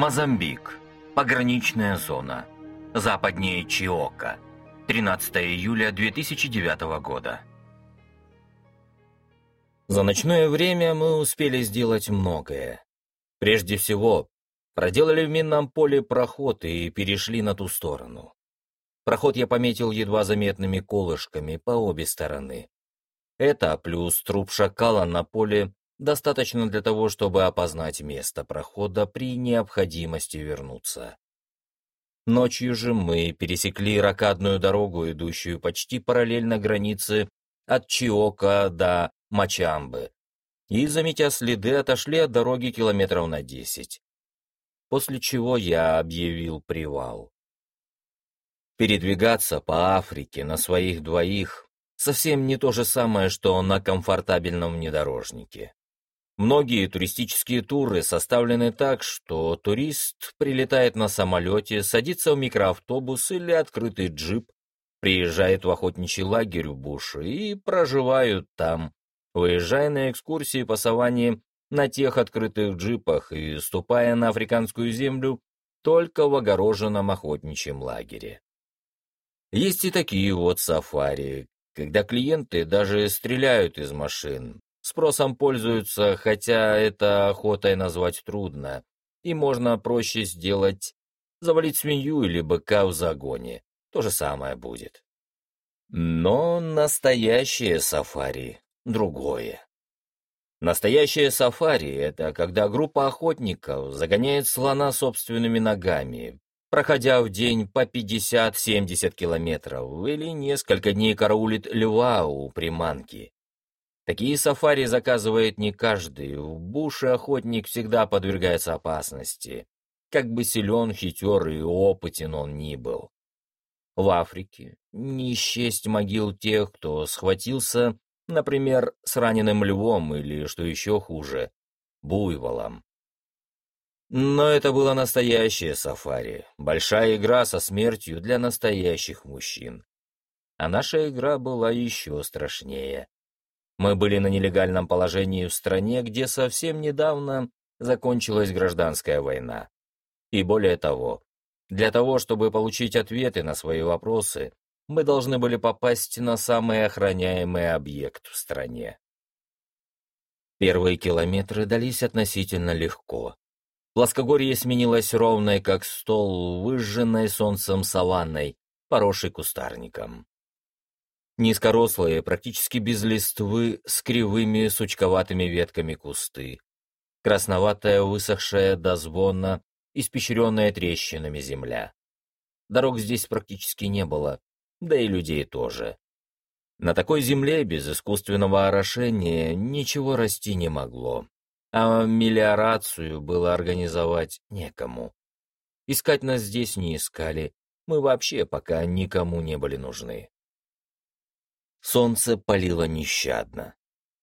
Мозамбик. Пограничная зона. Западнее Чиока. 13 июля 2009 года. За ночное время мы успели сделать многое. Прежде всего, проделали в минном поле проход и перешли на ту сторону. Проход я пометил едва заметными колышками по обе стороны. Это плюс труп шакала на поле достаточно для того, чтобы опознать место прохода при необходимости вернуться. Ночью же мы пересекли ракадную дорогу, идущую почти параллельно границе от Чиока до Мачамбы, и, заметя следы, отошли от дороги километров на десять. После чего я объявил привал. Передвигаться по Африке на своих двоих совсем не то же самое, что на комфортабельном внедорожнике. Многие туристические туры составлены так, что турист прилетает на самолете, садится в микроавтобус или открытый джип, приезжает в охотничий лагерь в Буше и проживают там, выезжая на экскурсии по саванне на тех открытых джипах и ступая на африканскую землю только в огороженном охотничьем лагере. Есть и такие вот сафари, когда клиенты даже стреляют из машин, Спросом пользуются, хотя это охотой назвать трудно, и можно проще сделать завалить свинью или быка в загоне. То же самое будет. Но настоящее сафари — другое. Настоящее сафари — это когда группа охотников загоняет слона собственными ногами, проходя в день по 50-70 километров, или несколько дней караулит льва у приманки. Такие сафари заказывает не каждый, в буше охотник всегда подвергается опасности, как бы силен, хитер и опытен он ни был. В Африке не счесть могил тех, кто схватился, например, с раненым львом или, что еще хуже, буйволом. Но это было настоящее сафари, большая игра со смертью для настоящих мужчин. А наша игра была еще страшнее. Мы были на нелегальном положении в стране, где совсем недавно закончилась гражданская война. И более того, для того, чтобы получить ответы на свои вопросы, мы должны были попасть на самый охраняемый объект в стране. Первые километры дались относительно легко. Плоскогорье сменилось ровной, как стол, выжженной солнцем саванной, поросшей кустарником. Низкорослые, практически без листвы, с кривыми сучковатыми ветками кусты. Красноватая, высохшая до звона, испещренная трещинами земля. Дорог здесь практически не было, да и людей тоже. На такой земле без искусственного орошения ничего расти не могло, а мелиорацию было организовать некому. Искать нас здесь не искали, мы вообще пока никому не были нужны. Солнце палило нещадно.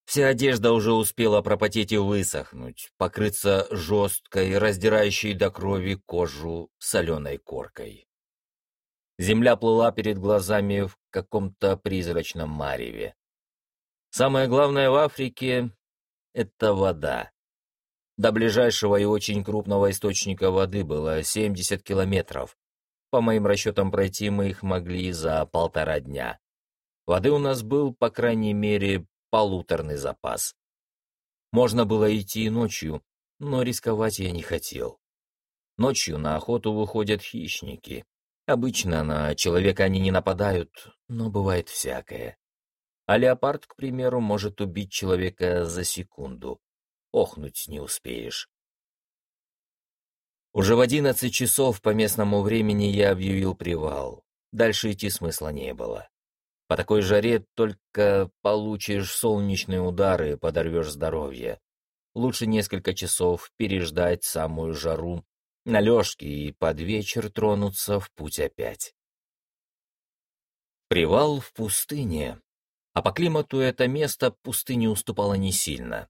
Вся одежда уже успела пропотеть и высохнуть, покрыться жесткой, раздирающей до крови кожу соленой коркой. Земля плыла перед глазами в каком-то призрачном мареве. Самое главное в Африке — это вода. До ближайшего и очень крупного источника воды было 70 километров. По моим расчетам, пройти мы их могли за полтора дня. Воды у нас был, по крайней мере, полуторный запас. Можно было идти и ночью, но рисковать я не хотел. Ночью на охоту выходят хищники. Обычно на человека они не нападают, но бывает всякое. А леопард, к примеру, может убить человека за секунду. Охнуть не успеешь. Уже в одиннадцать часов по местному времени я объявил привал. Дальше идти смысла не было. По такой жаре только получишь солнечные удары и подорвешь здоровье. Лучше несколько часов переждать самую жару на лёжке и под вечер тронуться в путь опять. Привал в пустыне. А по климату это место пустыне уступало не сильно.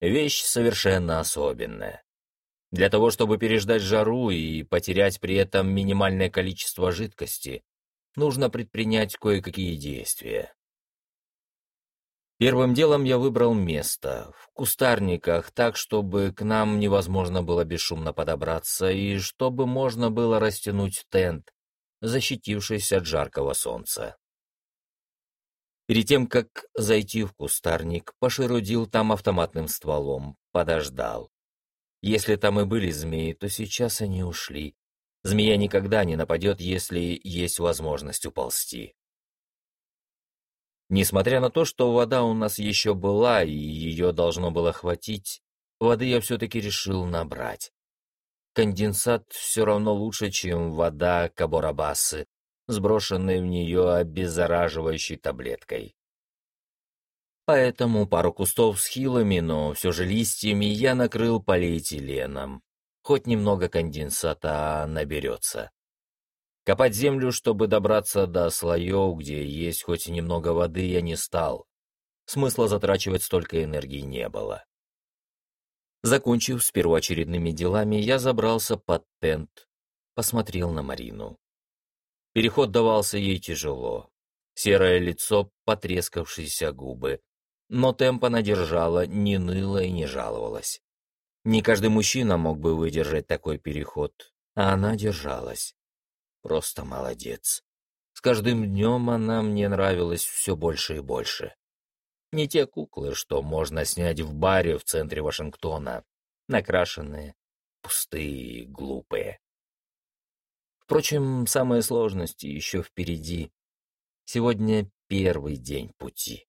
Вещь совершенно особенная. Для того, чтобы переждать жару и потерять при этом минимальное количество жидкости, нужно предпринять кое-какие действия. Первым делом я выбрал место, в кустарниках, так, чтобы к нам невозможно было бесшумно подобраться и чтобы можно было растянуть тент, защитившись от жаркого солнца. Перед тем, как зайти в кустарник, пошерудил там автоматным стволом, подождал. Если там и были змеи, то сейчас они ушли. Змея никогда не нападет, если есть возможность уползти. Несмотря на то, что вода у нас еще была и ее должно было хватить, воды я все-таки решил набрать. Конденсат все равно лучше, чем вода Каборабасы, сброшенной в нее обеззараживающей таблеткой. Поэтому пару кустов с хилыми, но все же листьями я накрыл полиэтиленом. Хоть немного конденсата наберется. Копать землю, чтобы добраться до слоев, где есть хоть немного воды, я не стал. Смысла затрачивать столько энергии не было. Закончив с первоочередными делами, я забрался под тент, посмотрел на Марину. Переход давался ей тяжело. Серое лицо, потрескавшиеся губы. Но темп она держала, не ныла и не жаловалась. Не каждый мужчина мог бы выдержать такой переход, а она держалась. Просто молодец. С каждым днем она мне нравилась все больше и больше. Не те куклы, что можно снять в баре в центре Вашингтона, накрашенные, пустые и глупые. Впрочем, самые сложности еще впереди. Сегодня первый день пути.